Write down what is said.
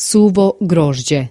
suvo grožđe.